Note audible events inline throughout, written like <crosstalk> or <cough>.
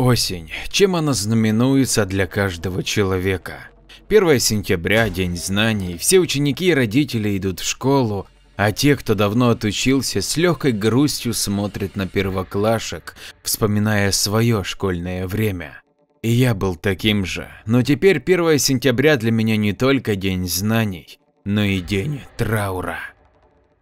осень. Чем она знаменуется для каждого человека? 1 сентября – день знаний, все ученики и родители идут в школу, а те, кто давно отучился, с легкой грустью смотрят на первоклашек, вспоминая свое школьное время. И я был таким же, но теперь 1 сентября для меня не только день знаний, но и день траура.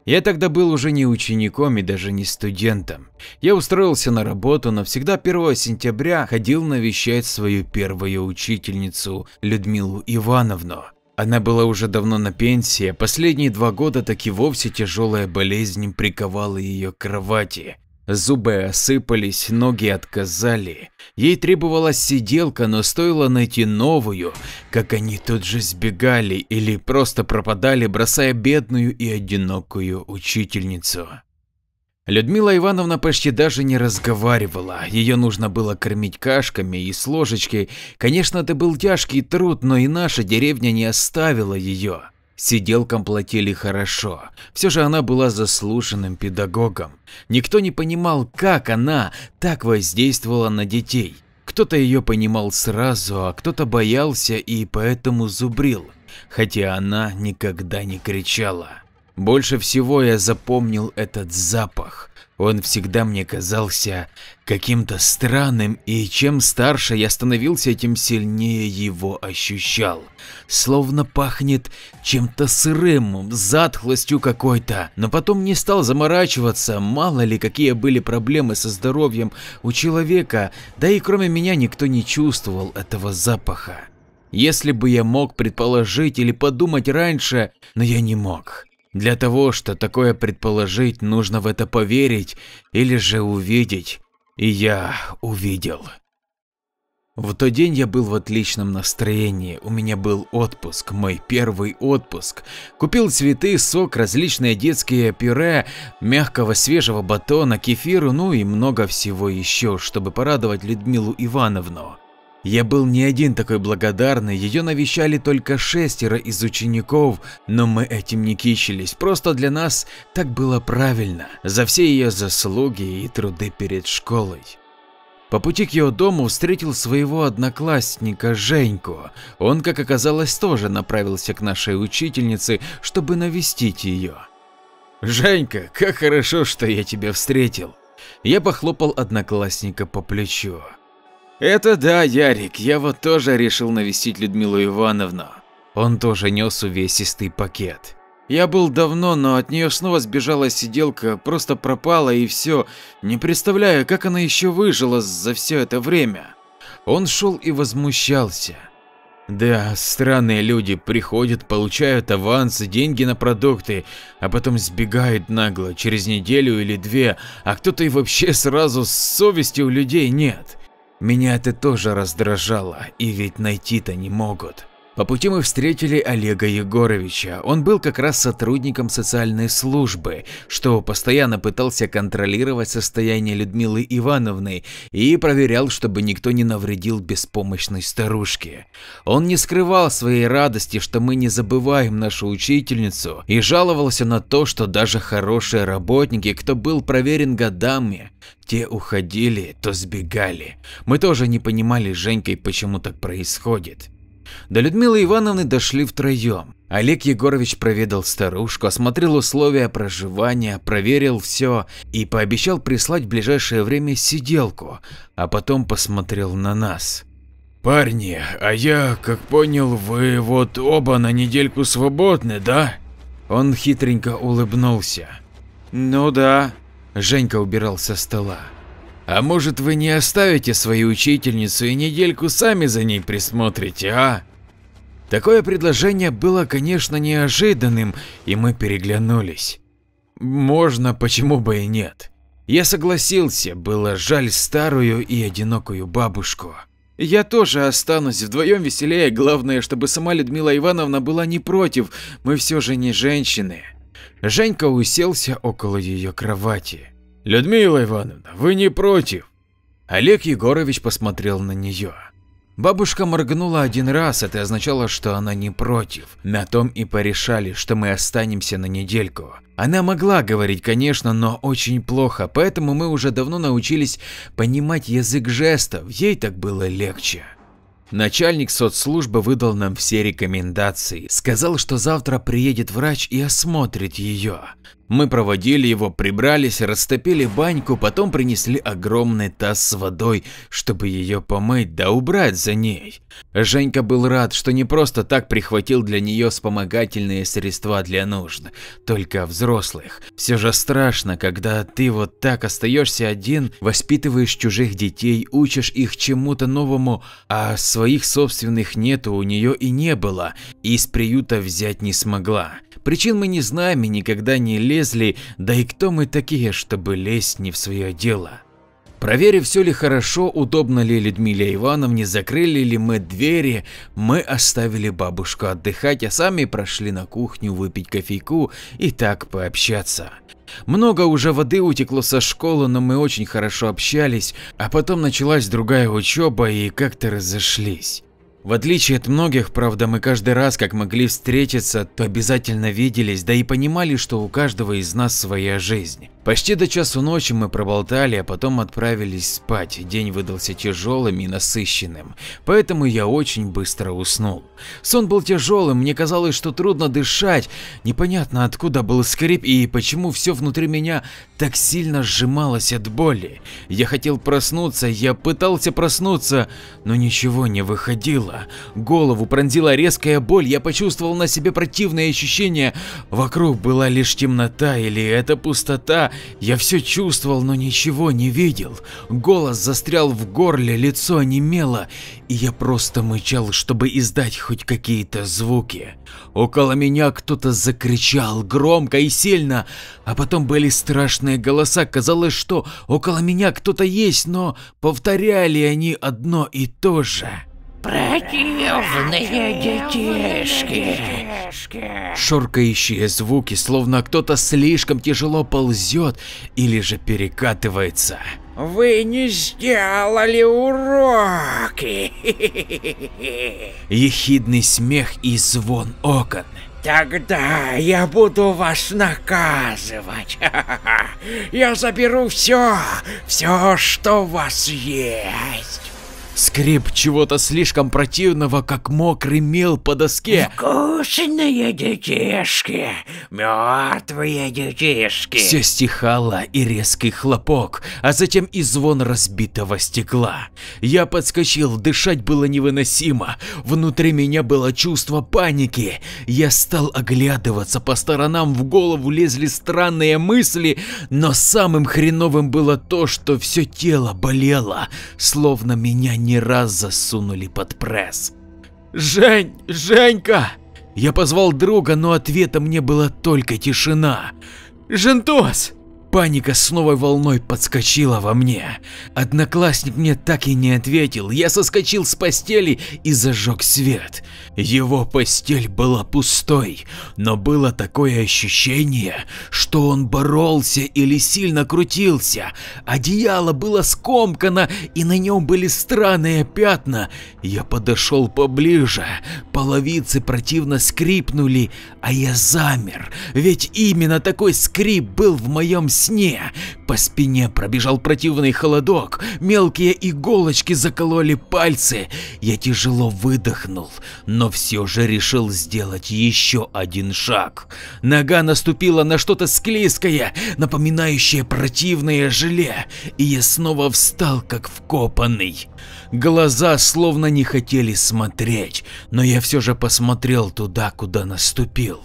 Я тогда был уже не учеником и даже не студентом. Я устроился на работу, но всегда 1 сентября ходил навещать свою первую учительницу Людмилу Ивановну. Она была уже давно на пенсии, а последние два года так и вовсе тяжелая болезнь приковала ее к кровати. Зубы осыпались, ноги отказали. Ей требовалась сиделка, но стоило найти новую, как они тут же сбегали или просто пропадали, бросая бедную и одинокую учительницу. Людмила Ивановна почти даже не разговаривала, ее нужно было кормить кашками и с ложечкой. Конечно, это был тяжкий труд, но и наша деревня не оставила ее. Сиделкам платили хорошо, все же она была заслуженным педагогом. Никто не понимал, как она так воздействовала на детей. Кто-то ее понимал сразу, а кто-то боялся и поэтому зубрил, хотя она никогда не кричала. Больше всего я запомнил этот запах. Он всегда мне казался каким-то странным, и чем старше я становился, тем сильнее его ощущал. Словно пахнет чем-то сырым, затхлостью какой-то. Но потом не стал заморачиваться, мало ли какие были проблемы со здоровьем у человека, да и кроме меня никто не чувствовал этого запаха. Если бы я мог предположить или подумать раньше, но я не мог. Для того, что такое предположить, нужно в это поверить или же увидеть. И я увидел. В тот день я был в отличном настроении, у меня был отпуск, мой первый отпуск. Купил цветы, сок, различные детские пюре, мягкого свежего батона, кефиру, ну и много всего еще, чтобы порадовать Людмилу Ивановну. Я был не один такой благодарный, ее навещали только шестеро из учеников, но мы этим не кичились, просто для нас так было правильно, за все ее заслуги и труды перед школой. По пути к ее дому встретил своего одноклассника Женьку. Он, как оказалось, тоже направился к нашей учительнице, чтобы навестить ее. «Женька, как хорошо, что я тебя встретил!» Я похлопал одноклассника по плечу. Это да, Ярик, я вот тоже решил навестить Людмилу Ивановну. Он тоже нес увесистый пакет. Я был давно, но от нее снова сбежала сиделка, просто пропала и все. Не представляю, как она еще выжила за все это время. Он шел и возмущался. Да, странные люди приходят, получают авансы, деньги на продукты, а потом сбегают нагло через неделю или две, а кто-то и вообще сразу с совести у людей нет. Меня это тоже раздражало, и ведь найти-то не могут. По пути мы встретили Олега Егоровича. Он был как раз сотрудником социальной службы, что постоянно пытался контролировать состояние Людмилы Ивановны и проверял, чтобы никто не навредил беспомощной старушке. Он не скрывал своей радости, что мы не забываем нашу учительницу, и жаловался на то, что даже хорошие работники, кто был проверен годами, те уходили, то сбегали. Мы тоже не понимали с Женькой, почему так происходит. До Людмилы Ивановны дошли втроем. Олег Егорович проведал старушку, осмотрел условия проживания, проверил все и пообещал прислать в ближайшее время сиделку, а потом посмотрел на нас. «Парни, а я, как понял, вы вот оба на недельку свободны, да?» Он хитренько улыбнулся. «Ну да», Женька убирал со стола. А может вы не оставите свою учительницу и недельку сами за ней присмотрите, а? Такое предложение было, конечно, неожиданным, и мы переглянулись. Можно, почему бы и нет. Я согласился, было жаль старую и одинокую бабушку. Я тоже останусь, вдвоем веселее, главное, чтобы сама Людмила Ивановна была не против, мы все же не женщины. Женька уселся около ее кровати. Людмила Ивановна, вы не против? Олег Егорович посмотрел на нее. Бабушка моргнула один раз, это означало, что она не против. На том и порешали, что мы останемся на недельку. Она могла говорить, конечно, но очень плохо, поэтому мы уже давно научились понимать язык жестов, ей так было легче. Начальник соцслужбы выдал нам все рекомендации, сказал, что завтра приедет врач и осмотрит ее. Мы проводили его, прибрались, растопили баньку, потом принесли огромный таз с водой, чтобы ее помыть да убрать за ней. Женька был рад, что не просто так прихватил для нее вспомогательные средства для нужд, только взрослых. Все же страшно, когда ты вот так остаешься один, воспитываешь чужих детей, учишь их чему-то новому, а своих собственных нету у нее и не было, и из приюта взять не смогла. Причин мы не знаем и никогда не лезли, да и кто мы такие, чтобы лезть не в свое дело. Проверив, все ли хорошо, удобно ли Людмиле Ивановне, закрыли ли мы двери, мы оставили бабушку отдыхать, а сами прошли на кухню выпить кофейку и так пообщаться. Много уже воды утекло со школы, но мы очень хорошо общались, а потом началась другая учеба и как-то разошлись. В отличие от многих, правда, мы каждый раз, как могли встретиться, то обязательно виделись, да и понимали, что у каждого из нас своя жизнь. Почти до часу ночи мы проболтали, а потом отправились спать. День выдался тяжелым и насыщенным, поэтому я очень быстро уснул. Сон был тяжелым, мне казалось, что трудно дышать, непонятно откуда был скрип и почему все внутри меня так сильно сжималось от боли. Я хотел проснуться, я пытался проснуться, но ничего не выходило. Голову пронзила резкая боль, я почувствовал на себе противное ощущение. Вокруг была лишь темнота или это пустота, я все чувствовал, но ничего не видел. Голос застрял в горле, лицо онемело, и я просто мычал, чтобы издать хоть какие-то звуки. Около меня кто-то закричал громко и сильно, а потом были страшные голоса. Казалось, что около меня кто-то есть, но повторяли они одно и то же. Противные детишки. Шоркающие звуки, словно кто-то слишком тяжело ползет или же перекатывается. Вы не сделали уроки. Ехидный смех и звон окон. Тогда я буду вас наказывать. <laughs> Я заберу все, все, что у вас есть. Скрип чего-то слишком противного, как мокрый мел по доске. Вкусные детишки, мертвые детишки. Все стихало и резкий хлопок, а затем и звон разбитого стекла. Я подскочил, дышать было невыносимо. Внутри меня было чувство паники. Я стал оглядываться по сторонам, в голову лезли странные мысли, но самым хреновым было то, что все тело болело, словно меня не не раз засунули под пресс. «Жень! Женька!» Я позвал друга, но ответом мне была только тишина. «Жентос!» Паника с новой волной подскочила во мне. Одноклассник мне так и не ответил. Я соскочил с постели и зажег свет. Его постель была пустой, но было такое ощущение, что он боролся или сильно крутился. Одеяло было скомкано и на нем были странные пятна. Я подошел поближе, половицы противно скрипнули, а я замер, ведь именно такой скрип был в моем сне. По спине пробежал противный холодок, мелкие иголочки закололи пальцы. Я тяжело выдохнул, но все же решил сделать еще один шаг. Нога наступила на что-то склизкое, напоминающее противное желе, и я снова встал как вкопанный. Глаза словно не хотели смотреть, но я все же посмотрел туда, куда наступил.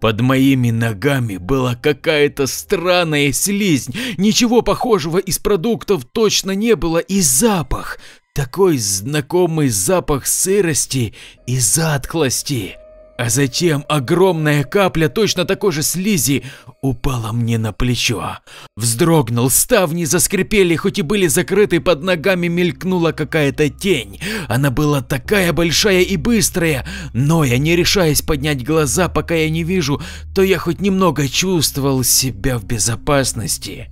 Под моими ногами была какая-то странная слизнь, ничего похожего из продуктов точно не было и запах, такой знакомый запах сырости и затхлости. А затем огромная капля точно такой же слизи упала мне на плечо. Вздрогнул, ставни заскрипели, хоть и были закрыты, под ногами мелькнула какая-то тень. Она была такая большая и быстрая, но я не решаясь поднять глаза, пока я не вижу, то я хоть немного чувствовал себя в безопасности.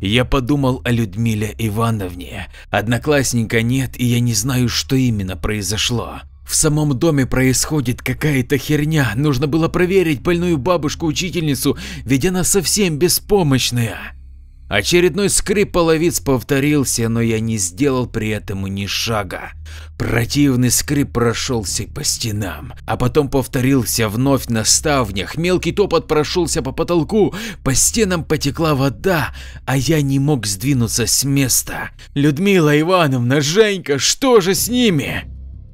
Я подумал о Людмиле Ивановне. Одноклассника нет, и я не знаю, что именно произошло. В самом доме происходит какая-то херня, нужно было проверить больную бабушку-учительницу, ведь она совсем беспомощная. Очередной скрип половиц повторился, но я не сделал при этом ни шага. Противный скрип прошелся по стенам, а потом повторился вновь на ставнях, мелкий топот прошелся по потолку, по стенам потекла вода, а я не мог сдвинуться с места. Людмила Ивановна, Женька, что же с ними?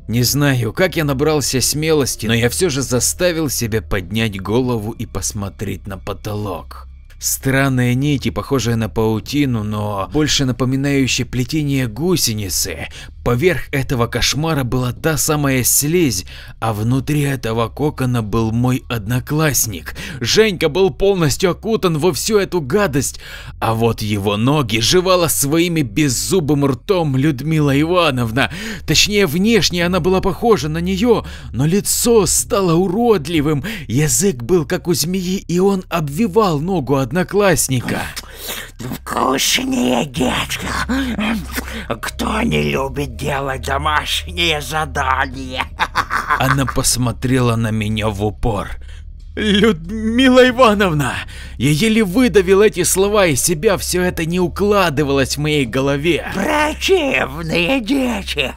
Не знаю, как я набрался смелости, но я все же заставил себя поднять голову и посмотреть на потолок. Странные нити, похожие на паутину, но больше напоминающие плетение гусеницы. Поверх этого кошмара была та самая слизь, а внутри этого кокона был мой одноклассник. Женька был полностью окутан во всю эту гадость, а вот его ноги жевала своими беззубым ртом Людмила Ивановна. Точнее, внешне она была похожа на нее, но лицо стало уродливым, язык был как у змеи, и он обвивал ногу одноклассника. Вкусные детка. Кто не любит делать домашние задания? Она посмотрела на меня в упор. Людмила Ивановна! Я еле выдавил эти слова из себя, все это не укладывалось в моей голове. Противные дети.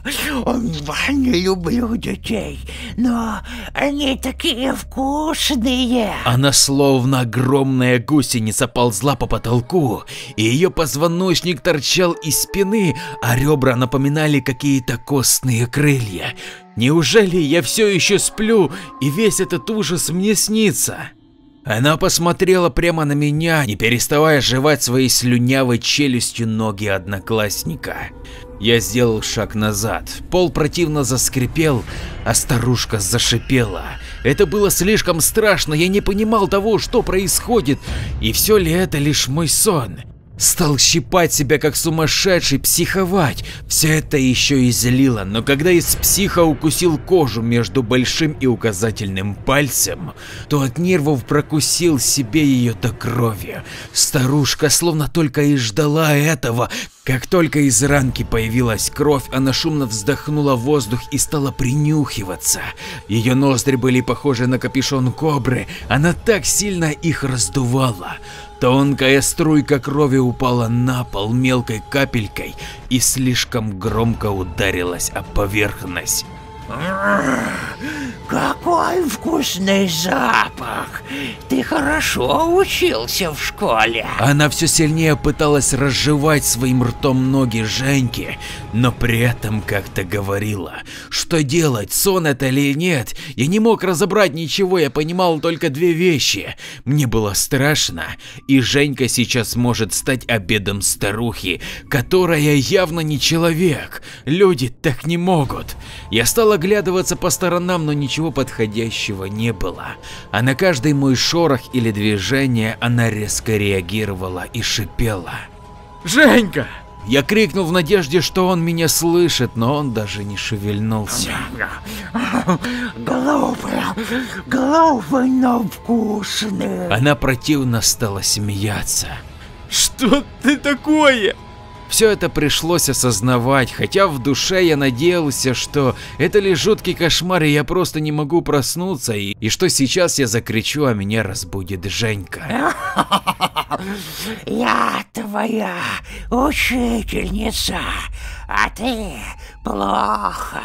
Не люблю детей, но они такие вкусные. Она словно огромная гусеница ползла по потолку, и ее позвоночник торчал из спины, а ребра напоминали какие-то костные крылья. Неужели я все еще сплю и весь этот ужас мне снится? Она посмотрела прямо на меня, не переставая жевать своей слюнявой челюстью ноги одноклассника. Я сделал шаг назад, пол противно заскрипел, а старушка зашипела. Это было слишком страшно, я не понимал того, что происходит, и все ли это лишь мой сон. Стал щипать себя как сумасшедший, психовать. Все это еще и злило, но когда из психа укусил кожу между большим и указательным пальцем, то от нервов прокусил себе ее до крови. Старушка словно только и ждала этого. Как только из ранки появилась кровь, она шумно вздохнула воздух и стала принюхиваться. Ее ноздри были похожи на капюшон кобры, она так сильно их раздувала. Тонкая струйка крови упала на пол мелкой капелькой и слишком громко ударилась о поверхность. Какой вкусный запах! Ты хорошо учился в школе. Она все сильнее пыталась разжевать своим ртом ноги Женьки, но при этом как-то говорила. Что делать, сон это или нет? Я не мог разобрать ничего, я понимал только две вещи. Мне было страшно, и Женька сейчас может стать обедом старухи, которая явно не человек. Люди так не могут. Я стал оглядываться по сторонам, но ничего подходящего не было. А на каждый мой шорох или движение она резко реагировала и шипела. «Женька!» Я крикнул в надежде, что он меня слышит, но он даже не шевельнулся. Глупые, глупые, но вкусные. Она противно стала смеяться. Что ты такое? Все это пришлось осознавать, хотя в душе я надеялся, что это лишь жуткий кошмар и я просто не могу проснуться, и, и что сейчас я закричу, а меня разбудит Женька. Я твоя учительница, а ты плохо,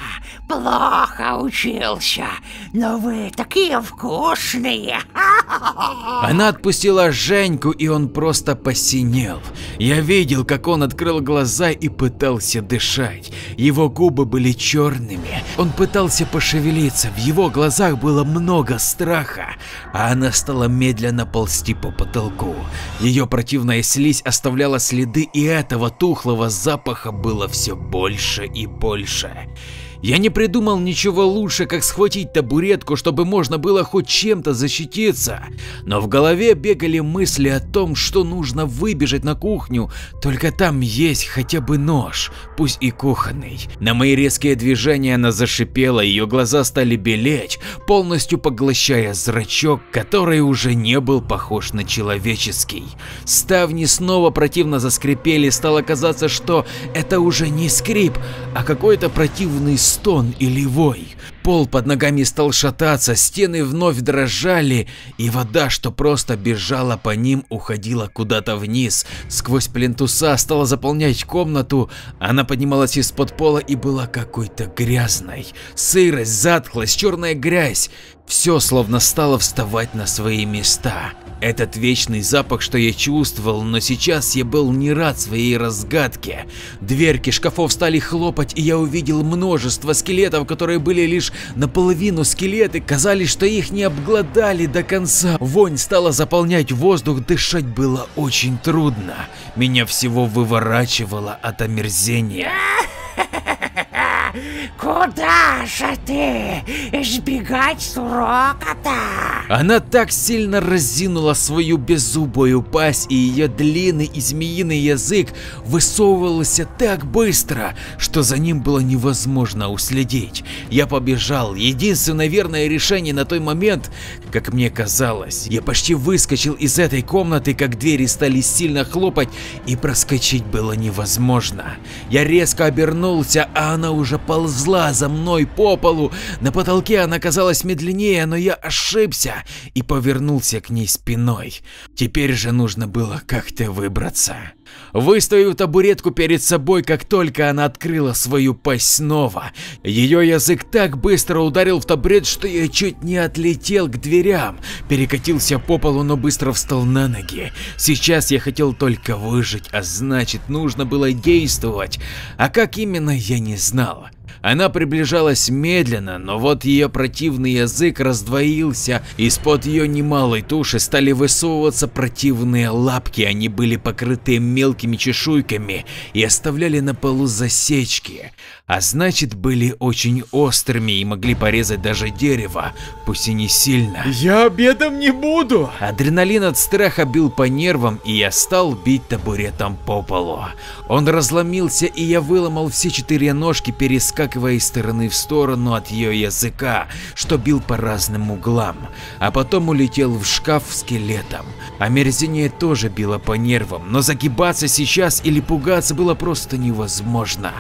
плохо учился, но вы такие вкусные. <laughs> Она отпустила Женьку, и он просто посинел. Я видел, как он открыл глаза и пытался дышать. Его губы были черными. Он пытался пошевелиться, в его глазах было много страха, а она стала медленно ползти по потолку. Ее противная слизь оставляла следы, и этого тухлого запаха было все больше и больше. Я не придумал ничего лучше, как схватить табуретку, чтобы можно было хоть чем-то защититься, но в голове бегали мысли о том, что нужно выбежать на кухню, только там есть хотя бы нож, пусть и кухонный. На мои резкие движения она зашипела, ее глаза стали белеть, полностью поглощая зрачок, который уже не был похож на человеческий. Ставни снова противно заскрипели, стало казаться, что это уже не скрип, а какой-то противный стон или вой. Пол под ногами стал шататься, стены вновь дрожали, и вода, что просто бежала по ним, уходила куда-то вниз. Сквозь плинтуса стала заполнять комнату, она поднималась из-под пола и была какой-то грязной. Сырость, затхлость, черная грязь. Все словно стало вставать на свои места. Этот вечный запах, что я чувствовал, но сейчас я был не рад своей разгадке. Дверки шкафов стали хлопать, и я увидел множество скелетов, которые были лишь наполовину скелеты, казались, что их не обглодали до конца. Вонь стала заполнять воздух, дышать было очень трудно. Меня всего выворачивало от омерзения. <laughs> Куда же ты? Избегать срока-то? Она так сильно разинула свою беззубую пасть, и ее длинный и змеиный язык высовывался так быстро, что за ним было невозможно уследить. Я побежал. Единственное верное решение на той момент, как мне казалось, я почти выскочил из этой комнаты, как двери стали сильно хлопать, и проскочить было невозможно. Я резко обернулся, а она уже ползла за мной по полу. На потолке она казалась медленнее, но я ошибся и повернулся к ней спиной. Теперь же нужно было как-то выбраться. Выставив табуретку перед собой, как только она открыла свою пасть снова, ее язык так быстро ударил в табурет, что я чуть не отлетел к дверям, перекатился по полу, но быстро встал на ноги. Сейчас я хотел только выжить, а значит нужно было действовать, а как именно я не знал. Она приближалась медленно, но вот ее противный язык раздвоился, из-под ее немалой туши стали высовываться противные лапки, они были покрыты мелкими чешуйками и оставляли на полу засечки, а значит были очень острыми и могли порезать даже дерево, пусть и не сильно. Я обедом не буду! Адреналин от страха бил по нервам, и я стал бить табуретом по полу. Он разломился, и я выломал все четыре ножки, перескакивая из стороны в сторону от ее языка, что бил по разным углам, а потом улетел в шкаф скелетом. Омерзение тоже било по нервам, но загибаться сейчас или пугаться было просто невозможно.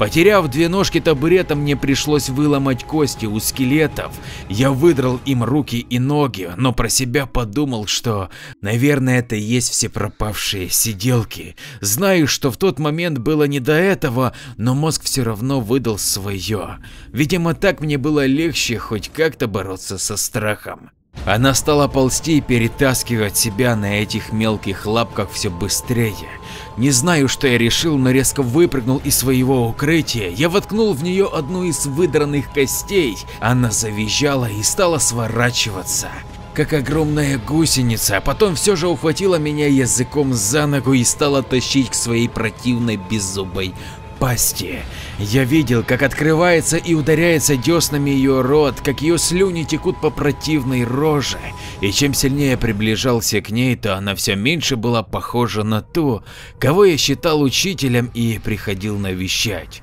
Потеряв две ножки табурета, мне пришлось выломать кости у скелетов. Я выдрал им руки и ноги, но про себя подумал, что, наверное, это и есть все пропавшие сиделки. Знаю, что в тот момент было не до этого, но мозг все равно выдал свое. Видимо, так мне было легче хоть как-то бороться со страхом. Она стала ползти и перетаскивать себя на этих мелких лапках все быстрее. Не знаю, что я решил, но резко выпрыгнул из своего укрытия. Я воткнул в нее одну из выдранных костей. Она завизжала и стала сворачиваться как огромная гусеница, а потом все же ухватила меня языком за ногу и стала тащить к своей противной беззубой пасти. Я видел, как открывается и ударяется деснами ее рот, как ее слюни текут по противной роже, и чем сильнее приближался к ней, то она все меньше была похожа на ту, кого я считал учителем и приходил навещать.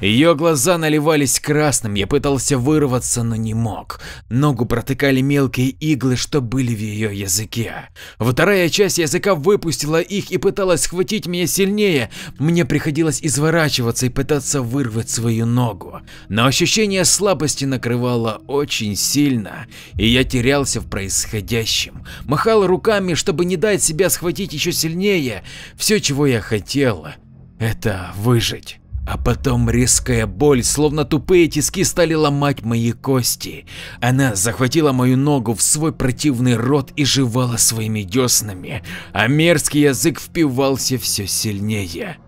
Ее глаза наливались красным, я пытался вырваться, но не мог. Ногу протыкали мелкие иглы, что были в ее языке. Вторая часть языка выпустила их и пыталась схватить меня сильнее. Мне приходилось изворачиваться и пытаться вырвать свою ногу. Но ощущение слабости накрывало очень сильно, и я терялся в происходящем. Махал руками, чтобы не дать себя схватить еще сильнее. Все, чего я хотел, это выжить. А потом резкая боль, словно тупые тиски стали ломать мои кости. Она захватила мою ногу в свой противный рот и жевала своими деснами, а мерзкий язык впивался все сильнее.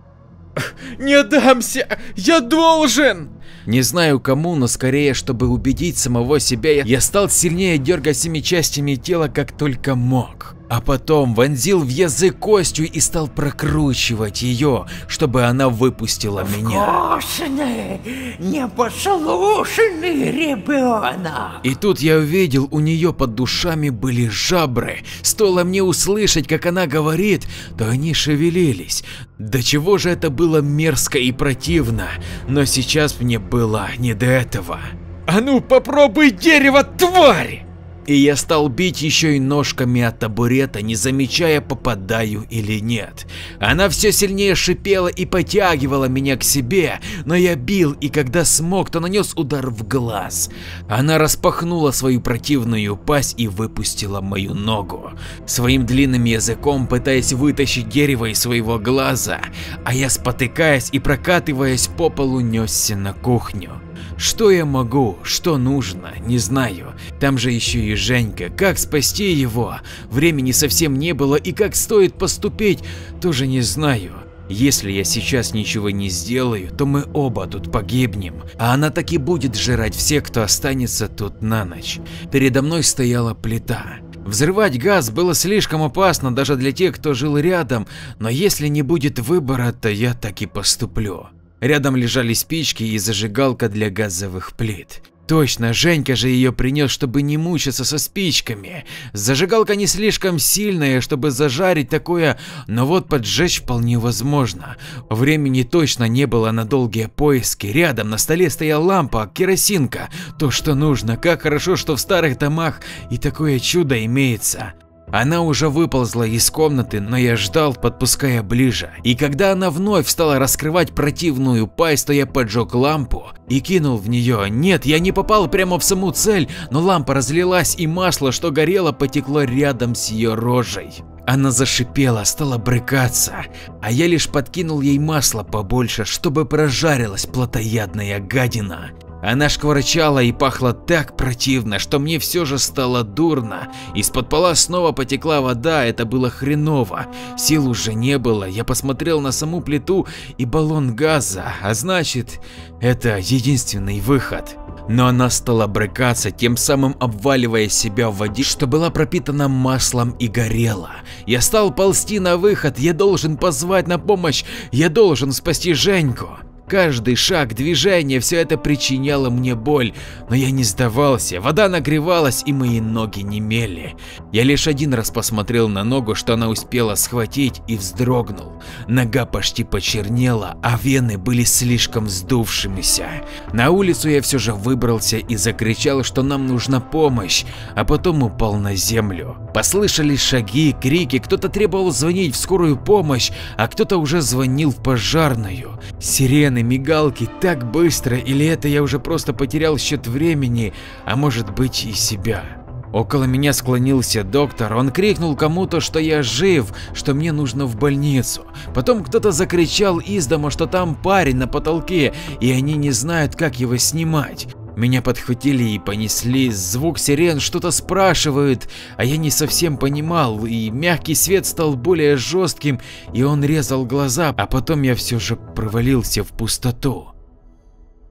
Не дамся! Я должен! Не знаю кому, но скорее, чтобы убедить самого себя, я стал сильнее дергать всеми частями тела, как только мог. А потом вонзил в язык костью и стал прокручивать ее, чтобы она выпустила меня. Вкусный, непослушный ребенок. И тут я увидел, у нее под душами были жабры. Стоило мне услышать, как она говорит, то они шевелились. До чего же это было мерзко и противно, но сейчас мне было не до этого. А ну попробуй дерево, тварь! И я стал бить еще и ножками от табурета, не замечая, попадаю или нет. Она все сильнее шипела и потягивала меня к себе, но я бил и когда смог, то нанес удар в глаз. Она распахнула свою противную пасть и выпустила мою ногу, своим длинным языком пытаясь вытащить дерево из своего глаза, а я спотыкаясь и прокатываясь по полу несся на кухню. Что я могу, что нужно, не знаю. Там же еще и Женька, как спасти его? Времени совсем не было и как стоит поступить, тоже не знаю. Если я сейчас ничего не сделаю, то мы оба тут погибнем, а она так и будет жрать всех, кто останется тут на ночь. Передо мной стояла плита. Взрывать газ было слишком опасно даже для тех, кто жил рядом, но если не будет выбора, то я так и поступлю. Рядом лежали спички и зажигалка для газовых плит. Точно, Женька же ее принес, чтобы не мучиться со спичками. Зажигалка не слишком сильная, чтобы зажарить такое, но вот поджечь вполне возможно. Времени точно не было на долгие поиски. Рядом на столе стояла лампа, керосинка. То, что нужно. Как хорошо, что в старых домах и такое чудо имеется. Она уже выползла из комнаты, но я ждал, подпуская ближе. И когда она вновь стала раскрывать противную пасть, то я поджег лампу и кинул в нее. Нет, я не попал прямо в саму цель, но лампа разлилась и масло, что горело, потекло рядом с ее рожей. Она зашипела, стала брыкаться, а я лишь подкинул ей масло побольше, чтобы прожарилась плотоядная гадина. Она шкварчала и пахла так противно, что мне все же стало дурно. Из-под пола снова потекла вода, это было хреново. Сил уже не было, я посмотрел на саму плиту и баллон газа, а значит, это единственный выход. Но она стала брыкаться, тем самым обваливая себя в воде, что была пропитана маслом и горела. Я стал ползти на выход, я должен позвать на помощь, я должен спасти Женьку. Каждый шаг, движение, все это причиняло мне боль, но я не сдавался, вода нагревалась и мои ноги немели. Я лишь один раз посмотрел на ногу, что она успела схватить и вздрогнул. Нога почти почернела, а вены были слишком сдувшимися. На улицу я все же выбрался и закричал, что нам нужна помощь, а потом упал на землю. Послышались шаги, крики, кто-то требовал звонить в скорую помощь, а кто-то уже звонил в пожарную. Сирены, мигалки так быстро, или это я уже просто потерял счет времени, а может быть и себя. Около меня склонился доктор, он крикнул кому-то, что я жив, что мне нужно в больницу. Потом кто-то закричал из дома, что там парень на потолке, и они не знают, как его снимать. Меня подхватили и понесли, звук сирен что-то спрашивают, а я не совсем понимал, и мягкий свет стал более жестким, и он резал глаза, а потом я все же провалился в пустоту.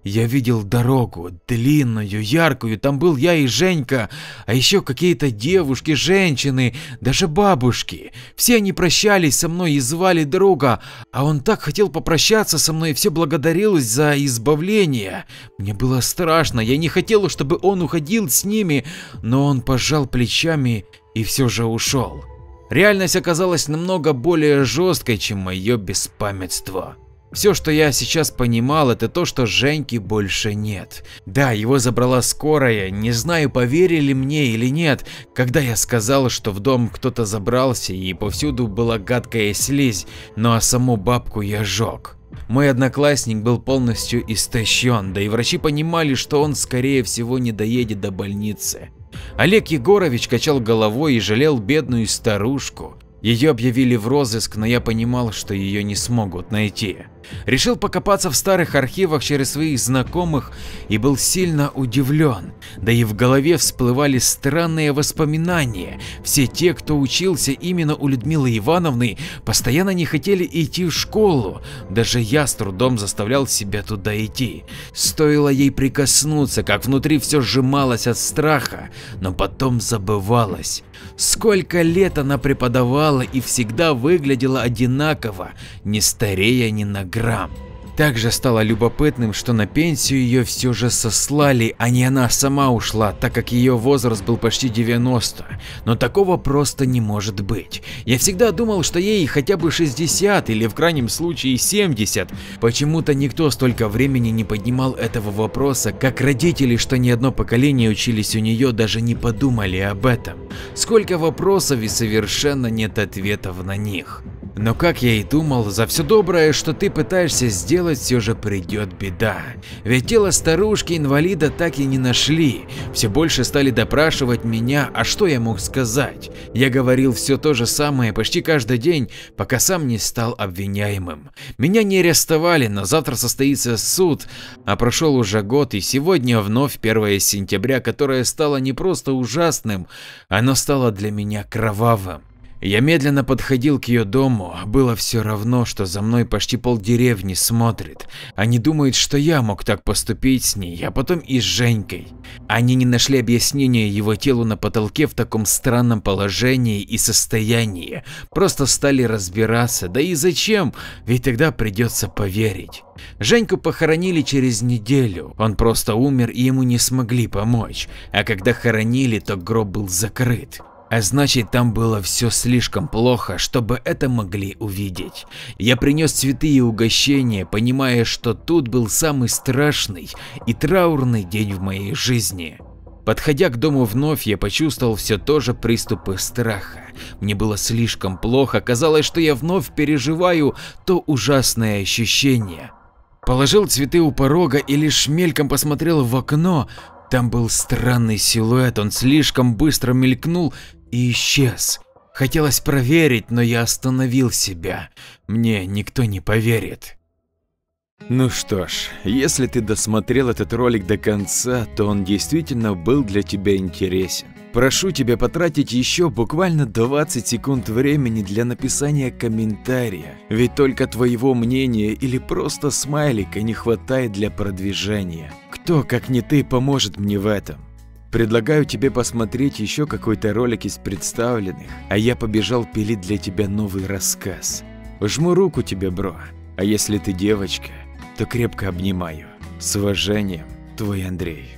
Я видел дорогу, длинную, яркую, там был я и Женька, а еще какие-то девушки, женщины, даже бабушки. Все они прощались со мной и звали друга, а он так хотел попрощаться со мной и все благодарил за избавление. Мне было страшно, я не хотел, чтобы он уходил с ними, но он пожал плечами и все же ушел. Реальность оказалась намного более жесткой, чем мое беспамятство. Все, что я сейчас понимал, это то, что Женьки больше нет. Да, его забрала скорая, не знаю, поверили мне или нет, когда я сказал, что в дом кто-то забрался и повсюду была гадкая слизь, но а саму бабку я жег. Мой одноклассник был полностью истощен, да и врачи понимали, что он скорее всего не доедет до больницы. Олег Егорович качал головой и жалел бедную старушку. Ее объявили в розыск, но я понимал, что ее не смогут найти. Решил покопаться в старых архивах через своих знакомых и был сильно удивлен, да и в голове всплывали странные воспоминания. Все те, кто учился именно у Людмилы Ивановны, постоянно не хотели идти в школу, даже я с трудом заставлял себя туда идти. Стоило ей прикоснуться, как внутри все сжималось от страха, но потом забывалось. Сколько лет она преподавала и всегда выглядела одинаково, не старея ни на грамм. Также стало любопытным, что на пенсию ее все же сослали, а не она сама ушла, так как ее возраст был почти 90. Но такого просто не может быть. Я всегда думал, что ей хотя бы 60 или в крайнем случае 70. Почему-то никто столько времени не поднимал этого вопроса, как родители, что ни одно поколение учились у нее, даже не подумали об этом. Сколько вопросов и совершенно нет ответов на них. Но как я и думал, за все доброе, что ты пытаешься сделать, все же придет беда. Ведь тело старушки-инвалида так и не нашли. Все больше стали допрашивать меня, а что я мог сказать? Я говорил все то же самое почти каждый день, пока сам не стал обвиняемым. Меня не арестовали, но завтра состоится суд, а прошел уже год и сегодня вновь 1 сентября, которое стало не просто ужасным, оно стало для меня кровавым. Я медленно подходил к ее дому, было все равно, что за мной почти полдеревни смотрит. Они думают, что я мог так поступить с ней, а потом и с Женькой. Они не нашли объяснения его телу на потолке в таком странном положении и состоянии, просто стали разбираться, да и зачем, ведь тогда придется поверить. Женьку похоронили через неделю, он просто умер и ему не смогли помочь, а когда хоронили, то гроб был закрыт. А значит, там было все слишком плохо, чтобы это могли увидеть. Я принес цветы и угощения, понимая, что тут был самый страшный и траурный день в моей жизни. Подходя к дому вновь, я почувствовал все то же приступы страха. Мне было слишком плохо, казалось, что я вновь переживаю то ужасное ощущение. Положил цветы у порога и лишь мельком посмотрел в окно. Там был странный силуэт, он слишком быстро мелькнул и исчез. Хотелось проверить, но я остановил себя. Мне никто не поверит. Ну что ж, если ты досмотрел этот ролик до конца, то он действительно был для тебя интересен. Прошу тебя потратить еще буквально 20 секунд времени для написания комментария, ведь только твоего мнения или просто смайлика не хватает для продвижения. Кто, как не ты, поможет мне в этом? Предлагаю тебе посмотреть еще какой-то ролик из представленных, а я побежал пилить для тебя новый рассказ. Жму руку тебе, бро, а если ты девочка, то крепко обнимаю. С уважением, твой Андрей.